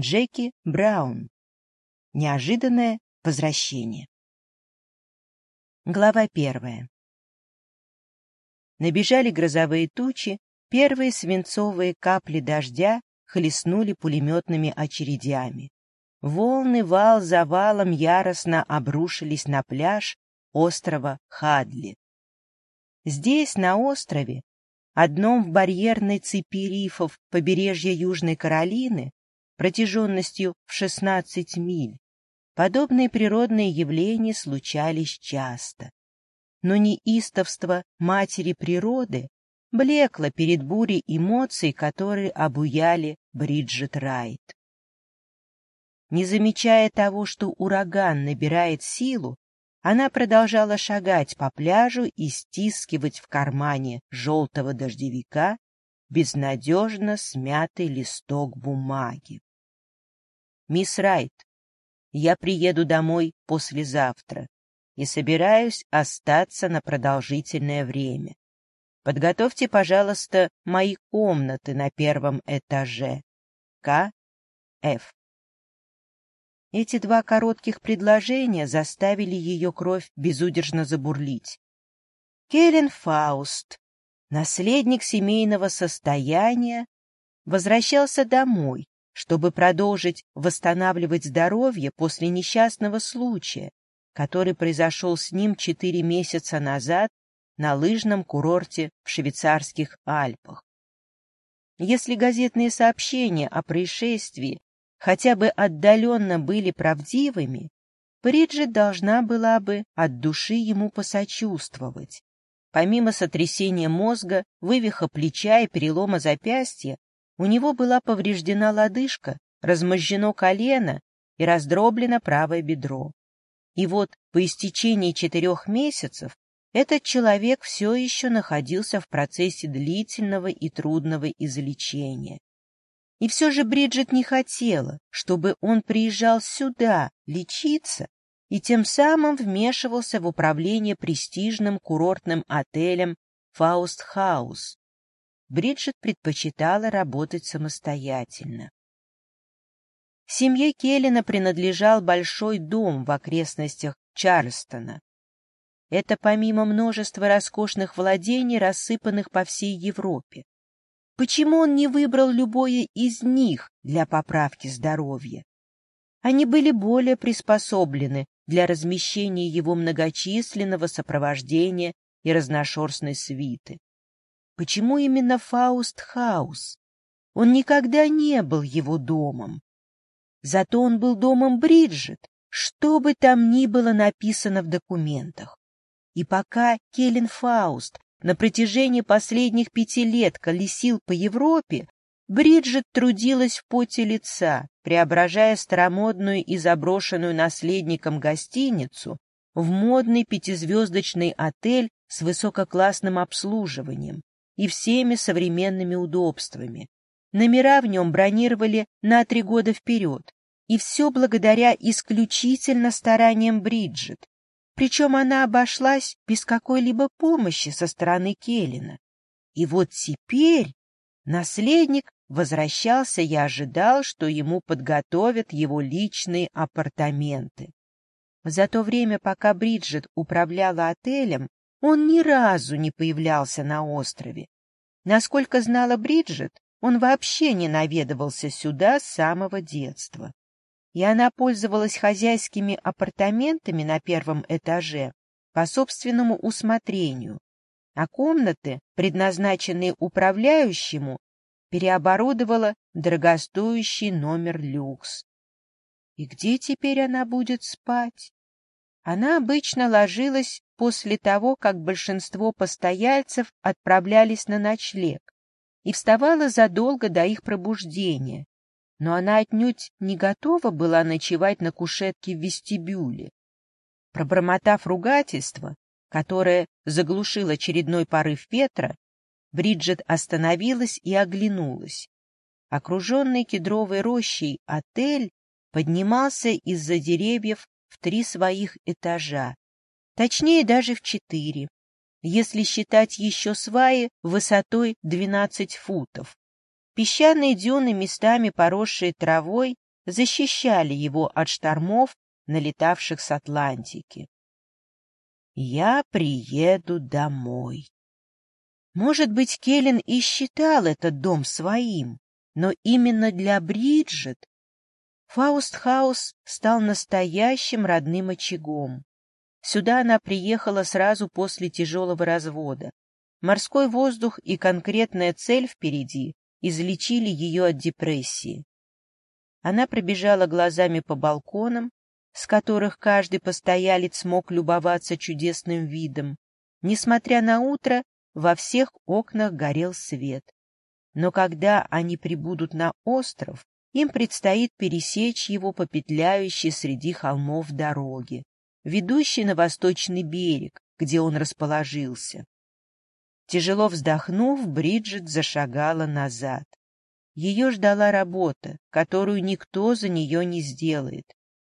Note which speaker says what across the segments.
Speaker 1: Джеки Браун. Неожиданное возвращение. Глава первая. Набежали грозовые тучи, первые свинцовые капли дождя хлестнули пулеметными очередями. Волны вал за валом яростно обрушились на пляж острова Хадли. Здесь, на острове, одном в барьерной цепи рифов побережья Южной Каролины, протяженностью в 16 миль, подобные природные явления случались часто. Но неистовство матери природы блекло перед бурей эмоций, которые обуяли Бриджит Райт. Не замечая того, что ураган набирает силу, она продолжала шагать по пляжу и стискивать в кармане желтого дождевика безнадежно смятый листок бумаги. «Мисс Райт, я приеду домой послезавтра и собираюсь остаться на продолжительное время. Подготовьте, пожалуйста, мои комнаты на первом этаже. К. Ф. Эти два коротких предложения заставили ее кровь безудержно забурлить. Келлен Фауст, наследник семейного состояния, возвращался домой, чтобы продолжить восстанавливать здоровье после несчастного случая, который произошел с ним четыре месяца назад на лыжном курорте в швейцарских Альпах. Если газетные сообщения о происшествии хотя бы отдаленно были правдивыми, Бриджит должна была бы от души ему посочувствовать. Помимо сотрясения мозга, вывиха плеча и перелома запястья, у него была повреждена лодыжка, размозжено колено и раздроблено правое бедро. И вот по истечении четырех месяцев этот человек все еще находился в процессе длительного и трудного излечения. И все же Бриджит не хотела, чтобы он приезжал сюда лечиться и тем самым вмешивался в управление престижным курортным отелем «Фауст Хаус». Бриджит предпочитала работать самостоятельно. Семье Келлина принадлежал большой дом в окрестностях Чарльстона. Это помимо множества роскошных владений, рассыпанных по всей Европе. Почему он не выбрал любое из них для поправки здоровья? Они были более приспособлены для размещения его многочисленного сопровождения и разношерстной свиты. Почему именно Фауст Хаус? Он никогда не был его домом. Зато он был домом Бриджит, что бы там ни было написано в документах. И пока Келлен Фауст на протяжении последних пяти лет колесил по Европе, Бриджит трудилась в поте лица, преображая старомодную и заброшенную наследником гостиницу в модный пятизвездочный отель с высококлассным обслуживанием и всеми современными удобствами. Номера в нем бронировали на три года вперед, и все благодаря исключительно стараниям Бриджит, причем она обошлась без какой-либо помощи со стороны Келлина. И вот теперь наследник возвращался и ожидал, что ему подготовят его личные апартаменты. За то время, пока Бриджит управляла отелем, он ни разу не появлялся на острове. Насколько знала Бриджит, он вообще не наведывался сюда с самого детства и она пользовалась хозяйскими апартаментами на первом этаже по собственному усмотрению, а комнаты, предназначенные управляющему, переоборудовала дорогостоящий номер люкс. И где теперь она будет спать? Она обычно ложилась после того, как большинство постояльцев отправлялись на ночлег, и вставала задолго до их пробуждения, но она отнюдь не готова была ночевать на кушетке в вестибюле. Пробормотав ругательство, которое заглушил очередной порыв ветра, Бриджит остановилась и оглянулась. Окруженный кедровой рощей отель поднимался из-за деревьев в три своих этажа, точнее даже в четыре, если считать еще сваи высотой 12 футов. Песчаные дюны, местами поросшие травой, защищали его от штормов, налетавших с Атлантики. «Я приеду домой». Может быть, Келлен и считал этот дом своим, но именно для Бриджит Фаустхаус стал настоящим родным очагом. Сюда она приехала сразу после тяжелого развода. Морской воздух и конкретная цель впереди излечили ее от депрессии. Она пробежала глазами по балконам, с которых каждый постоялец мог любоваться чудесным видом. Несмотря на утро, во всех окнах горел свет. Но когда они прибудут на остров, им предстоит пересечь его по петляющей среди холмов дороге, ведущей на восточный берег, где он расположился. Тяжело вздохнув, Бриджит зашагала назад. Ее ждала работа, которую никто за нее не сделает.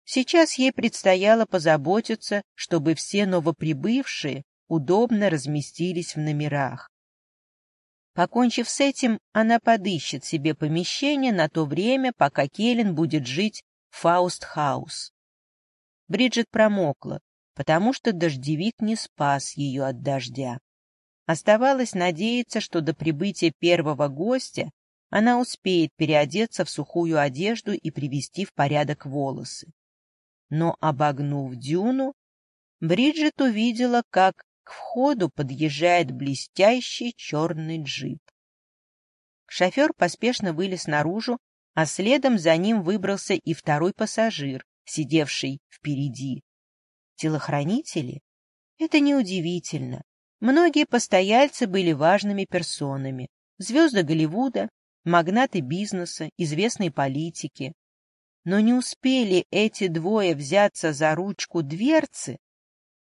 Speaker 1: Сейчас ей предстояло позаботиться, чтобы все новоприбывшие удобно разместились в номерах. Покончив с этим, она подыщет себе помещение на то время, пока Келлен будет жить в Фауст-хаус. Бриджит промокла, потому что дождевик не спас ее от дождя. Оставалось надеяться, что до прибытия первого гостя она успеет переодеться в сухую одежду и привести в порядок волосы. Но, обогнув дюну, Бриджит увидела, как к входу подъезжает блестящий черный джип. Шофер поспешно вылез наружу, а следом за ним выбрался и второй пассажир, сидевший впереди. Телохранители? Это неудивительно. Многие постояльцы были важными персонами. Звезды Голливуда, магнаты бизнеса, известные политики. Но не успели эти двое взяться за ручку дверцы,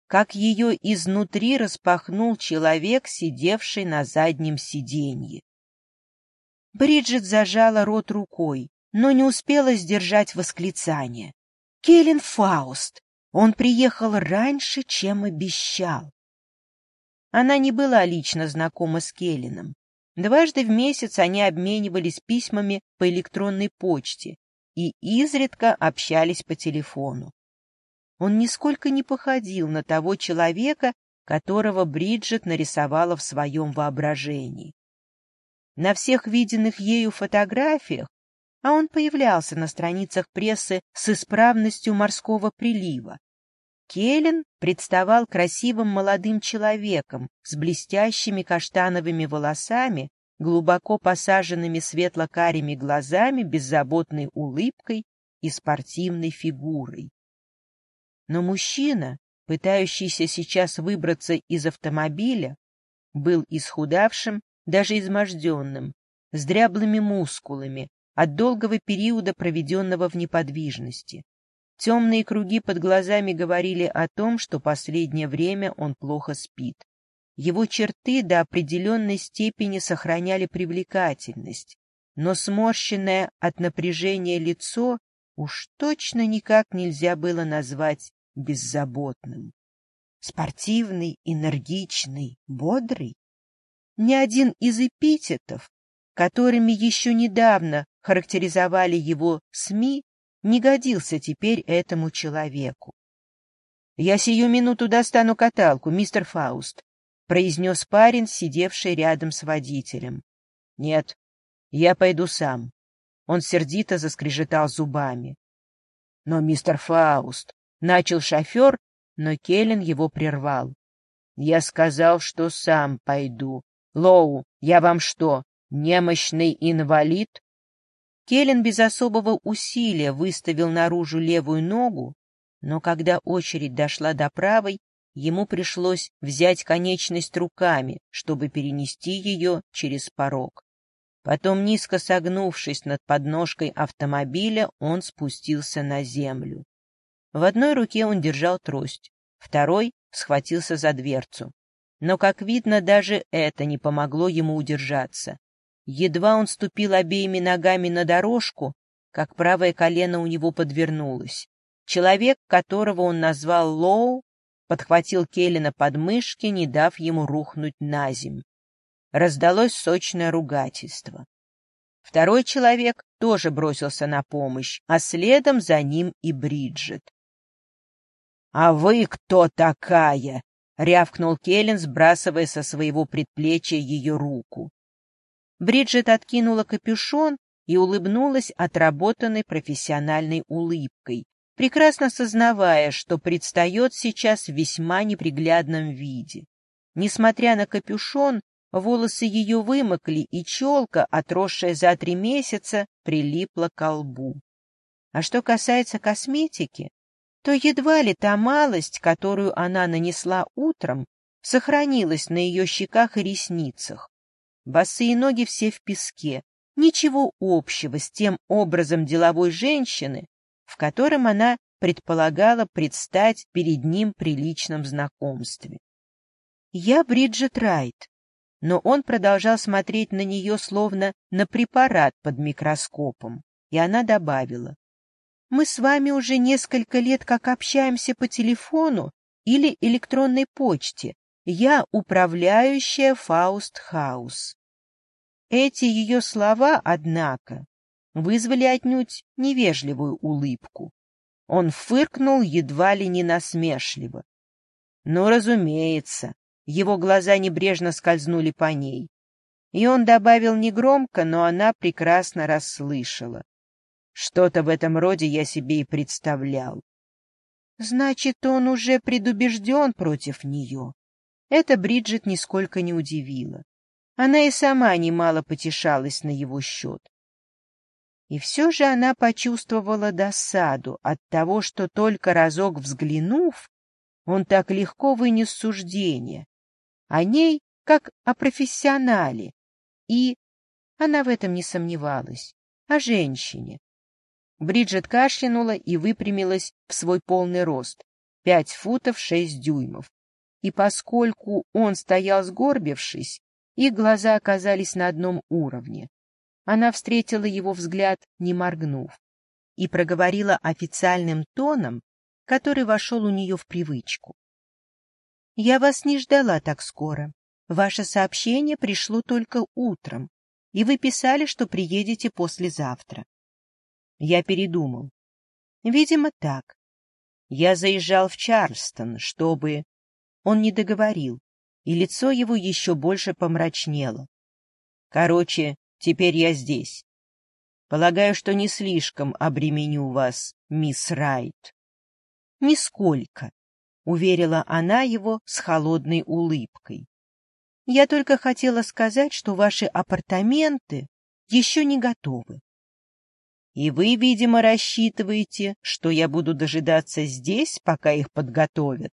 Speaker 1: как ее изнутри распахнул человек, сидевший на заднем сиденье. Бриджит зажала рот рукой, но не успела сдержать восклицание. «Келлен Фауст! Он приехал раньше, чем обещал!» Она не была лично знакома с Келленом. Дважды в месяц они обменивались письмами по электронной почте и изредка общались по телефону. Он нисколько не походил на того человека, которого Бриджит нарисовала в своем воображении. На всех виденных ею фотографиях, а он появлялся на страницах прессы с исправностью морского прилива, Келлен представал красивым молодым человеком с блестящими каштановыми волосами, глубоко посаженными светло-карими глазами, беззаботной улыбкой и спортивной фигурой. Но мужчина, пытающийся сейчас выбраться из автомобиля, был исхудавшим, даже изможденным, с дряблыми мускулами от долгого периода, проведенного в неподвижности. Темные круги под глазами говорили о том, что последнее время он плохо спит. Его черты до определенной степени сохраняли привлекательность, но сморщенное от напряжения лицо уж точно никак нельзя было назвать беззаботным. Спортивный, энергичный, бодрый. Ни один из эпитетов, которыми еще недавно характеризовали его СМИ, не годился теперь этому человеку. — Я сию минуту достану каталку, мистер Фауст, — произнес парень, сидевший рядом с водителем. — Нет, я пойду сам. Он сердито заскрежетал зубами. — Но, мистер Фауст, Начал шофер, но Келлен его прервал. Я сказал, что сам пойду. Лоу, я вам что, немощный инвалид? Келлен без особого усилия выставил наружу левую ногу, но когда очередь дошла до правой, ему пришлось взять конечность руками, чтобы перенести ее через порог. Потом, низко согнувшись над подножкой автомобиля, он спустился на землю. В одной руке он держал трость, второй схватился за дверцу. Но, как видно, даже это не помогло ему удержаться. Едва он ступил обеими ногами на дорожку, как правое колено у него подвернулось. Человек, которого он назвал Лоу, подхватил Келлина под мышки, не дав ему рухнуть на земь. Раздалось сочное ругательство. Второй человек тоже бросился на помощь, а следом за ним и Бриджит. «А вы кто такая?» — рявкнул Келлен, сбрасывая со своего предплечья ее руку. Бриджит откинула капюшон и улыбнулась отработанной профессиональной улыбкой, прекрасно сознавая, что предстает сейчас в весьма неприглядном виде. Несмотря на капюшон, волосы ее вымокли, и челка, отросшая за три месяца, прилипла к лбу. А что касается косметики, то едва ли та малость, которую она нанесла утром, сохранилась на ее щеках и ресницах. Босые ноги все в песке, ничего общего с тем образом деловой женщины, в котором она предполагала предстать перед ним при личном знакомстве. «Я Бриджит Райт», но он продолжал смотреть на нее словно на препарат под микроскопом, и она добавила. «Мы с вами уже несколько лет как общаемся по телефону или электронной почте. Я управляющая Фауст Хаус». Эти ее слова, однако, вызвали отнюдь невежливую улыбку. Он фыркнул едва ли не насмешливо. Ну, разумеется, его глаза небрежно скользнули по ней. И он добавил негромко, но она прекрасно расслышала. Что-то в этом роде я себе и представлял. Значит, он уже предубежден против нее. Это Бриджит нисколько не удивило. Она и сама немало потешалась на его счет. И все же она почувствовала досаду от того, что только разок взглянув, он так легко вынес суждение о ней, как о профессионале, и она в этом не сомневалась, о женщине. Бриджит кашлянула и выпрямилась в свой полный рост, пять футов шесть дюймов. И поскольку он стоял сгорбившись, их глаза оказались на одном уровне. Она встретила его взгляд, не моргнув, и проговорила официальным тоном, который вошел у нее в привычку. «Я вас не ждала так скоро. Ваше сообщение пришло только утром, и вы писали, что приедете послезавтра». Я передумал. Видимо, так. Я заезжал в Чарльстон, чтобы... Он не договорил, и лицо его еще больше помрачнело. Короче, Теперь я здесь. Полагаю, что не слишком обременю вас, мисс Райт. — Нисколько, — уверила она его с холодной улыбкой. — Я только хотела сказать, что ваши апартаменты еще не готовы. — И вы, видимо, рассчитываете, что я буду дожидаться здесь, пока их подготовят?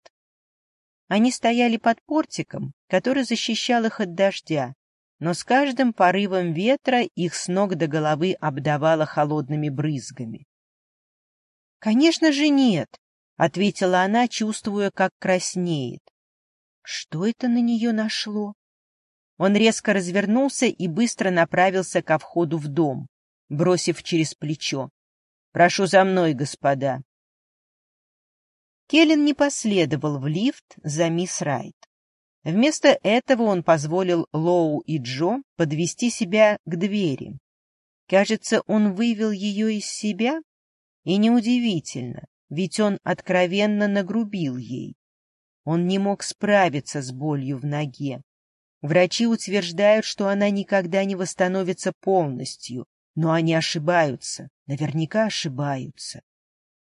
Speaker 1: Они стояли под портиком, который защищал их от дождя, но с каждым порывом ветра их с ног до головы обдавало холодными брызгами. «Конечно же нет», — ответила она, чувствуя, как краснеет. Что это на нее нашло? Он резко развернулся и быстро направился ко входу в дом, бросив через плечо. «Прошу за мной, господа». Келлен не последовал в лифт за мисс Райт. Вместо этого он позволил Лоу и Джо подвести себя к двери. Кажется, он вывел ее из себя, и неудивительно, ведь он откровенно нагрубил ей. Он не мог справиться с болью в ноге. Врачи утверждают, что она никогда не восстановится полностью, но они ошибаются, наверняка ошибаются.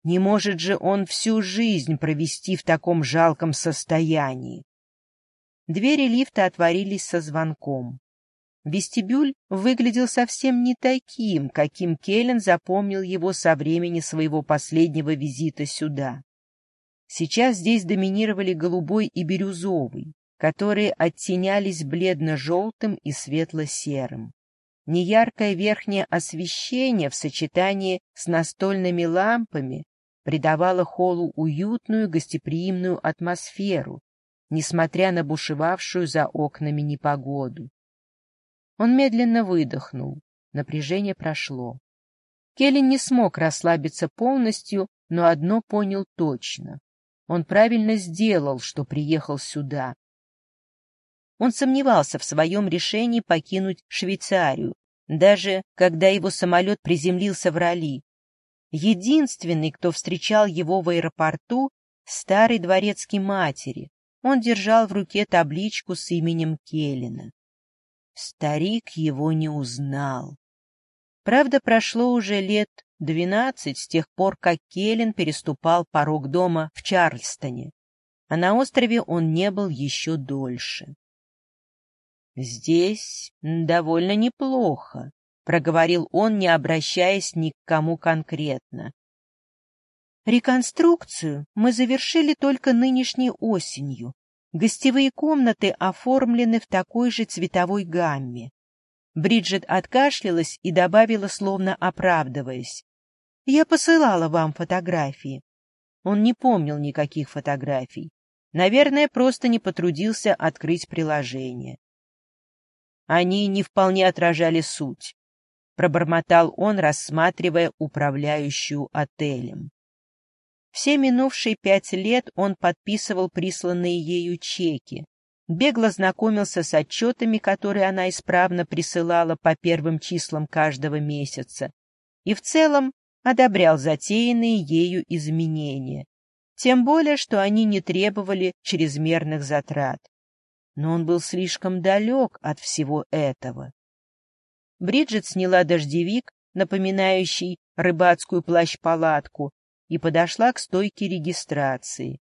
Speaker 1: Не может же он всю жизнь провести в таком жалком состоянии. Двери лифта отворились со звонком. Вестибюль выглядел совсем не таким, каким Келлен запомнил его со времени своего последнего визита сюда. Сейчас здесь доминировали голубой и бирюзовый, которые оттенялись бледно-желтым и светло-серым. Неяркое верхнее освещение в сочетании с настольными лампами придавало холлу уютную гостеприимную атмосферу, несмотря на бушевавшую за окнами непогоду. Он медленно выдохнул. Напряжение прошло. Келлен не смог расслабиться полностью, но одно понял точно. Он правильно сделал, что приехал сюда. Он сомневался в своем решении покинуть Швейцарию, даже когда его самолет приземлился в Рали. Единственный, кто встречал его в аэропорту, старый дворецкий матери. Он держал в руке табличку с именем Келлина. Старик его не узнал. Правда, прошло уже лет двенадцать с тех пор, как Келлен переступал порог дома в Чарльстоне, а на острове он не был еще дольше. «Здесь довольно неплохо», — проговорил он, не обращаясь ни к кому конкретно. «Реконструкцию мы завершили только нынешней осенью. Гостевые комнаты оформлены в такой же цветовой гамме. Бриджит откашлялась и добавила, словно оправдываясь. «Я посылала вам фотографии». Он не помнил никаких фотографий. Наверное, просто не потрудился открыть приложение. Они не вполне отражали суть. Пробормотал он, рассматривая управляющую отелем. Все минувшие пять лет он подписывал присланные ею чеки, бегло знакомился с отчетами, которые она исправно присылала по первым числам каждого месяца, и в целом одобрял затеянные ею изменения, тем более, что они не требовали чрезмерных затрат но он был слишком далек от всего этого. Бриджит сняла дождевик, напоминающий рыбацкую плащ-палатку, и подошла к стойке регистрации.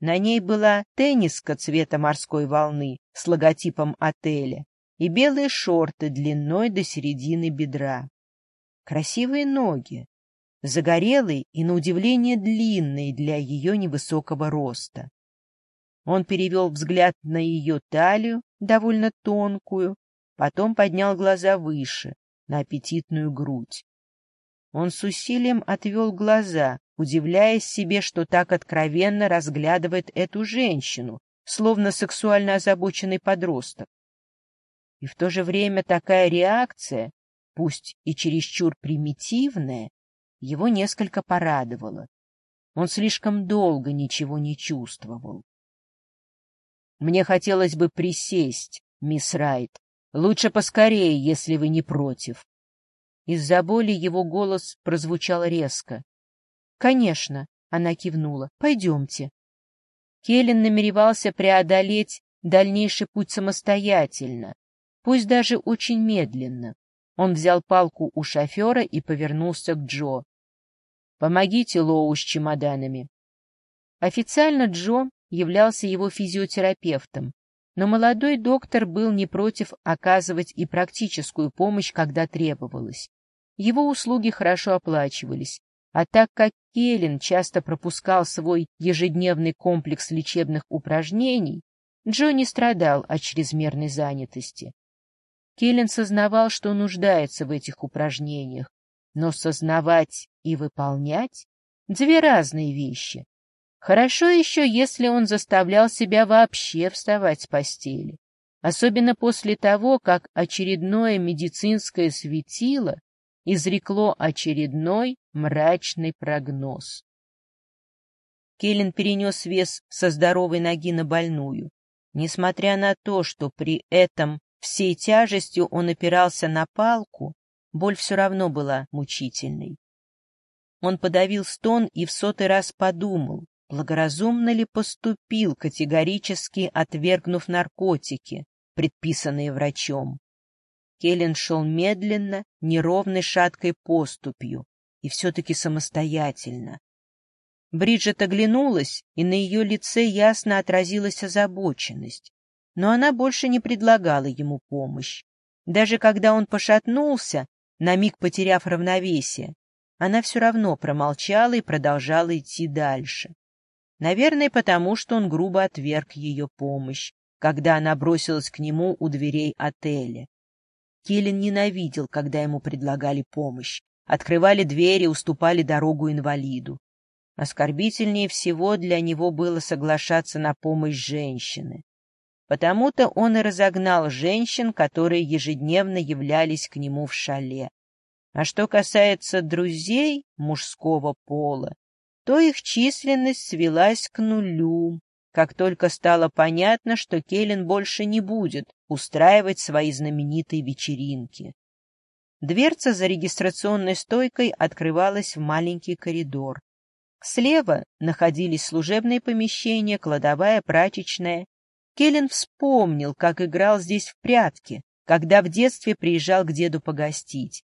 Speaker 1: На ней была тенниска цвета морской волны с логотипом отеля и белые шорты длиной до середины бедра. Красивые ноги, загорелые и, на удивление, длинные для ее невысокого роста. Он перевел взгляд на ее талию, довольно тонкую, потом поднял глаза выше, на аппетитную грудь. Он с усилием отвел глаза, удивляясь себе, что так откровенно разглядывает эту женщину, словно сексуально озабоченный подросток. И в то же время такая реакция, пусть и чересчур примитивная, его несколько порадовала. Он слишком долго ничего не чувствовал. Мне хотелось бы присесть, мисс Райт. Лучше поскорее, если вы не против. Из-за боли его голос прозвучал резко. — Конечно, — она кивнула, — пойдемте. Келлен намеревался преодолеть дальнейший путь самостоятельно, пусть даже очень медленно. Он взял палку у шофера и повернулся к Джо. — Помогите Лоу с чемоданами. Официально Джо являлся его физиотерапевтом, но молодой доктор был не против оказывать и практическую помощь, когда требовалось. Его услуги хорошо оплачивались, а так как Келлен часто пропускал свой ежедневный комплекс лечебных упражнений, Джо не страдал от чрезмерной занятости. Келлен сознавал, что нуждается в этих упражнениях, но сознавать и выполнять — две разные вещи. Хорошо еще, если он заставлял себя вообще вставать с постели, особенно после того, как очередное медицинское светило изрекло очередной мрачный прогноз. Келлен перенес вес со здоровой ноги на больную. Несмотря на то, что при этом всей тяжестью он опирался на палку, боль все равно была мучительной. Он подавил стон и в сотый раз подумал, благоразумно ли поступил, категорически отвергнув наркотики, предписанные врачом. Келлен шел медленно, неровной шаткой поступью, и все-таки самостоятельно. Бриджит оглянулась, и на ее лице ясно отразилась озабоченность, но она больше не предлагала ему помощь. Даже когда он пошатнулся, на миг потеряв равновесие, она все равно промолчала и продолжала идти дальше. Наверное, потому что он грубо отверг ее помощь, когда она бросилась к нему у дверей отеля. Келлен ненавидел, когда ему предлагали помощь, открывали двери, уступали дорогу инвалиду. Оскорбительнее всего для него было соглашаться на помощь женщины. Потому-то он и разогнал женщин, которые ежедневно являлись к нему в шале. А что касается друзей мужского пола, то их численность свелась к нулю, как только стало понятно, что Келлен больше не будет устраивать свои знаменитые вечеринки. Дверца за регистрационной стойкой открывалась в маленький коридор. Слева находились служебные помещения, кладовая, прачечная. Келлен вспомнил, как играл здесь в прятки, когда в детстве приезжал к деду погостить.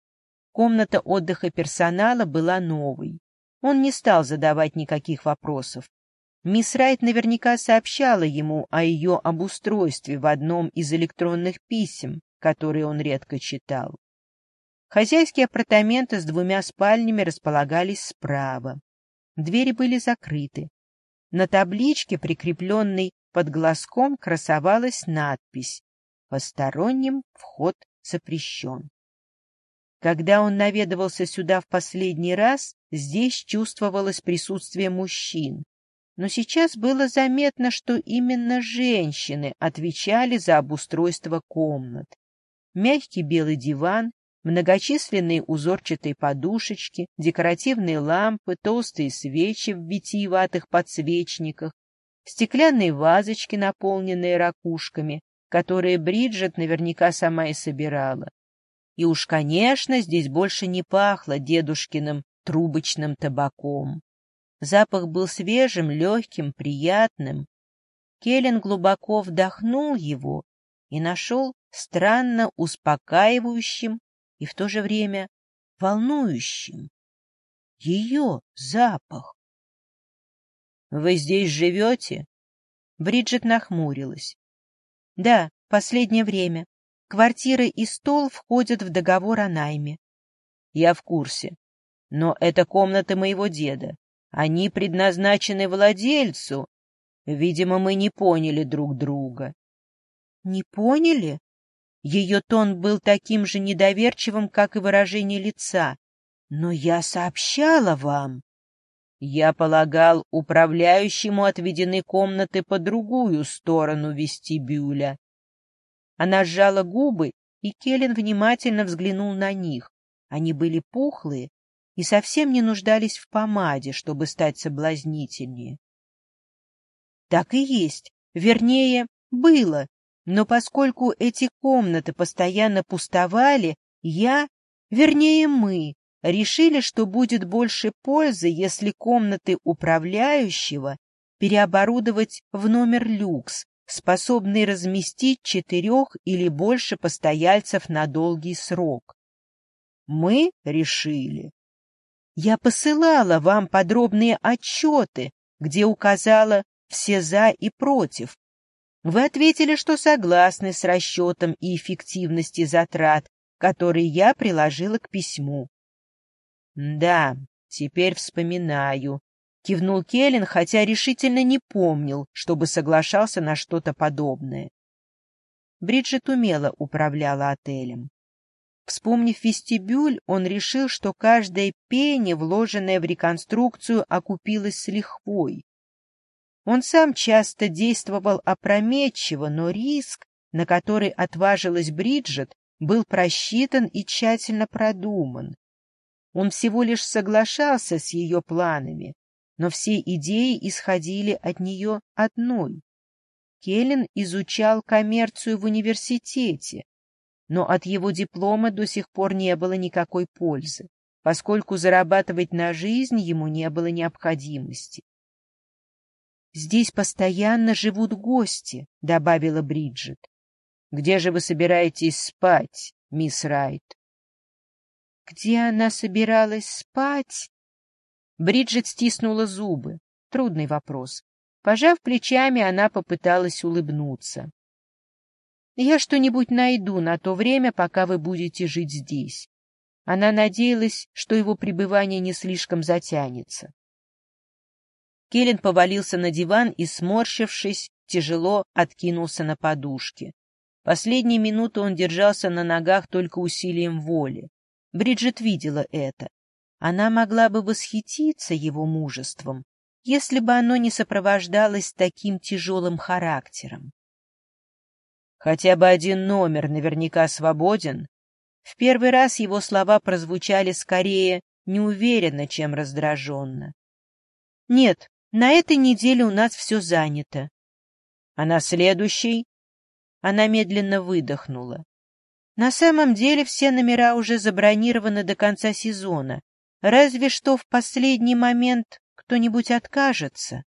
Speaker 1: Комната отдыха персонала была новой. Он не стал задавать никаких вопросов. Мисс Райт наверняка сообщала ему о ее обустройстве в одном из электронных писем, которые он редко читал. Хозяйские апартаменты с двумя спальнями располагались справа. Двери были закрыты. На табличке, прикрепленной под глазком, красовалась надпись «Посторонним вход запрещен». Когда он наведывался сюда в последний раз, здесь чувствовалось присутствие мужчин, но сейчас было заметно, что именно женщины отвечали за обустройство комнат. Мягкий белый диван, многочисленные узорчатые подушечки, декоративные лампы, толстые свечи в витиеватых подсвечниках, стеклянные вазочки, наполненные ракушками, которые Бриджит наверняка сама и собирала. И уж, конечно, здесь больше не пахло дедушкиным трубочным табаком. Запах был свежим, легким, приятным. Келлен глубоко вдохнул его и нашел странно успокаивающим и в то же время волнующим. Ее запах. «Вы здесь живете?» Бриджит нахмурилась. «Да, последнее время. Квартира и стол входят в договор о найме». «Я в курсе. Но это комната моего деда. Они предназначены владельцу. Видимо, мы не поняли друг друга. Не поняли? Ее тон был таким же недоверчивым, как и выражение лица. Но я сообщала вам. Я полагал, управляющему отведены комнаты по другую сторону вестибюля. Она сжала губы, и Келлен внимательно взглянул на них. Они были пухлые, и совсем не нуждались в помаде, чтобы стать соблазнительнее. Так и есть, вернее, было, но поскольку эти комнаты постоянно пустовали, я, вернее мы, решили, что будет больше пользы, если комнаты управляющего переоборудовать в номер люкс, способный разместить четырех или больше постояльцев на долгий срок. Мы решили, я посылала вам подробные отчеты, где указала все «за» и «против». Вы ответили, что согласны с расчетом и эффективности затрат, которые я приложила к письму. — Да, теперь вспоминаю, — кивнул Келлен, хотя решительно не помнил, чтобы соглашался на что-то подобное. Бриджит умело управляла отелем. Вспомнив вестибюль, он решил, что каждая пени, вложенная в реконструкцию, окупилась с лихвой. Он сам часто действовал опрометчиво, но риск, на который отважилась Бриджит, был просчитан и тщательно продуман. Он всего лишь соглашался с ее планами, но все идеи исходили от нее одной. Келлен изучал коммерцию в университете, но от его диплома до сих пор не было никакой пользы, поскольку зарабатывать на жизнь ему не было необходимости. «Здесь постоянно живут гости», — добавила Бриджит. «Где же вы собираетесь спать, мисс Райт?» Где она собиралась спать? Бриджит стиснула зубы. Трудный вопрос. Пожав плечами, она попыталась улыбнуться. Я что-нибудь найду на то время, пока вы будете жить здесь. Она надеялась, что его пребывание не слишком затянется. Келлен повалился на диван и, сморщившись, тяжело откинулся на подушке. Последние минуты он держался на ногах только усилием воли. Бриджит видела это. Она могла бы восхититься его мужеством, если бы оно не сопровождалось таким тяжелым характером. Хотя бы один номер наверняка свободен. В первый раз его слова прозвучали скорее неуверенно, чем раздраженно. Нет, на этой неделе у нас все занято. А на следующей? Она медленно выдохнула. На самом деле все номера уже забронированы до конца сезона, разве что в последний момент кто-нибудь откажется.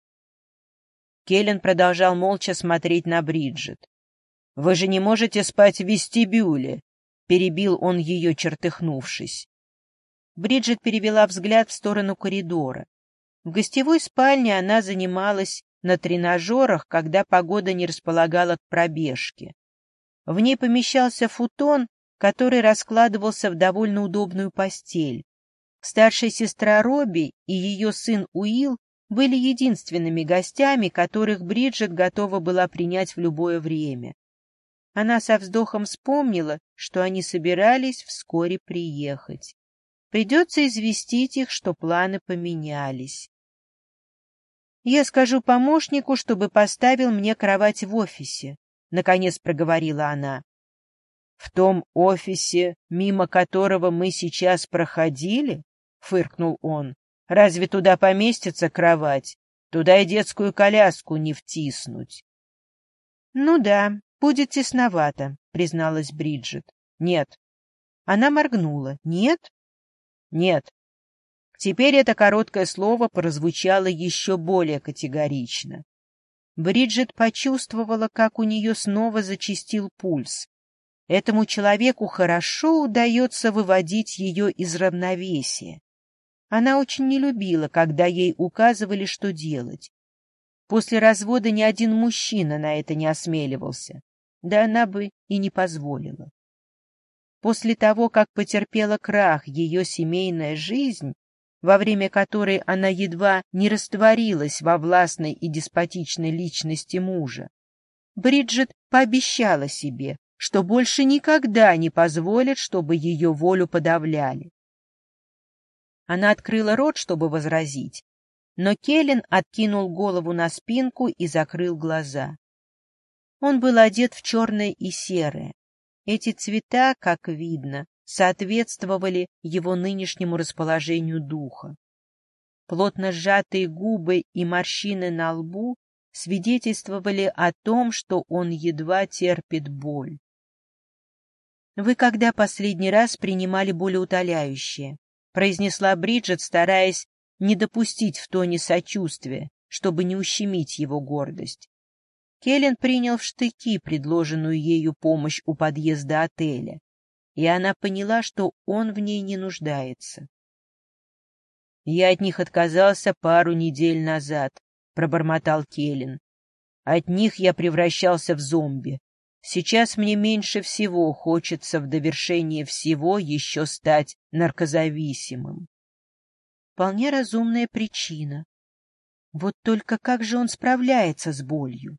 Speaker 1: Келлен продолжал молча смотреть на Бриджит. «Вы же не можете спать в вестибюле!» — перебил он ее, чертыхнувшись. Бриджит перевела взгляд в сторону коридора. В гостевой спальне она занималась на тренажерах, когда погода не располагала к пробежке. В ней помещался футон, который раскладывался в довольно удобную постель. Старшая сестра Робби и ее сын Уилл были единственными гостями, которых Бриджит готова была принять в любое время. Она со вздохом вспомнила, что они собирались вскоре приехать. Придется известить их, что планы поменялись. «Я скажу помощнику, чтобы поставил мне кровать в офисе», — наконец проговорила она. «В том офисе, мимо которого мы сейчас проходили?» — фыркнул он. «Разве туда поместится кровать? Туда и детскую коляску не втиснуть». «Ну да, будет тесновато», — призналась Бриджит. «Нет». Она моргнула. «Нет?» «Нет». Теперь это короткое слово прозвучало еще более категорично. Бриджит почувствовала, как у нее снова зачистил пульс. Этому человеку хорошо удается выводить ее из равновесия. Она очень не любила, когда ей указывали, что делать. После развода ни один мужчина на это не осмеливался, да она бы и не позволила. После того, как потерпела крах ее семейная жизнь, во время которой она едва не растворилась во властной и деспотичной личности мужа. Бриджит пообещала себе, что больше никогда не позволит, чтобы ее волю подавляли. Она открыла рот, чтобы возразить, но Келлен откинул голову на спинку и закрыл глаза. Он был одет в черное и серое. Эти цвета, как видно, соответствовали его нынешнему расположению духа. Плотно сжатые губы и морщины на лбу свидетельствовали о том, что он едва терпит боль. «Вы когда последний раз принимали болеутоляющее?» — произнесла Бриджит, стараясь не допустить в тоне сочувствия, чтобы не ущемить его гордость. Келлен принял в штыки предложенную ею помощь у подъезда отеля и она поняла, что он в ней не нуждается. «Я от них отказался пару недель назад», — пробормотал Келлен. «От них я превращался в зомби. Сейчас мне меньше всего хочется в довершение всего еще стать наркозависимым». Вполне разумная причина. Вот только как же он справляется с болью?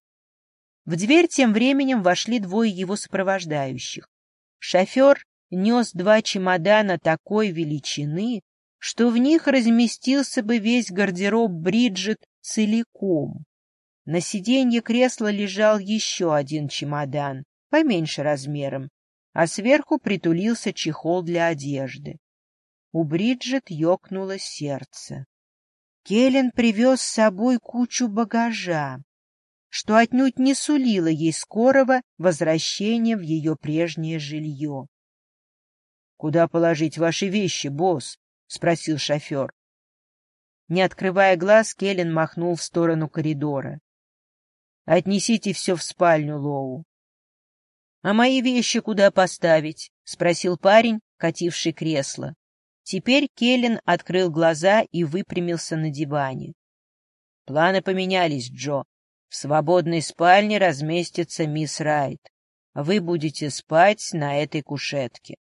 Speaker 1: В дверь тем временем вошли двое его сопровождающих. Шофер нес два чемодана такой величины, что в них разместился бы весь гардероб Бриджит целиком. На сиденье кресла лежал еще один чемодан, поменьше размером, а сверху притулился чехол для одежды. У Бриджит ёкнуло сердце. Келлен привез с собой кучу багажа, что отнюдь не сулило ей скорого возвращения в ее прежнее жилье. «Куда положить ваши вещи, босс?» — спросил шофер. Не открывая глаз, Келлен махнул в сторону коридора. «Отнесите все в спальню, Лоу». «А мои вещи куда поставить?» — спросил парень, кативший кресло. Теперь Келлен открыл глаза и выпрямился на диване. «Планы поменялись, Джо. В свободной спальне разместится мисс Райт. Вы будете спать на этой кушетке.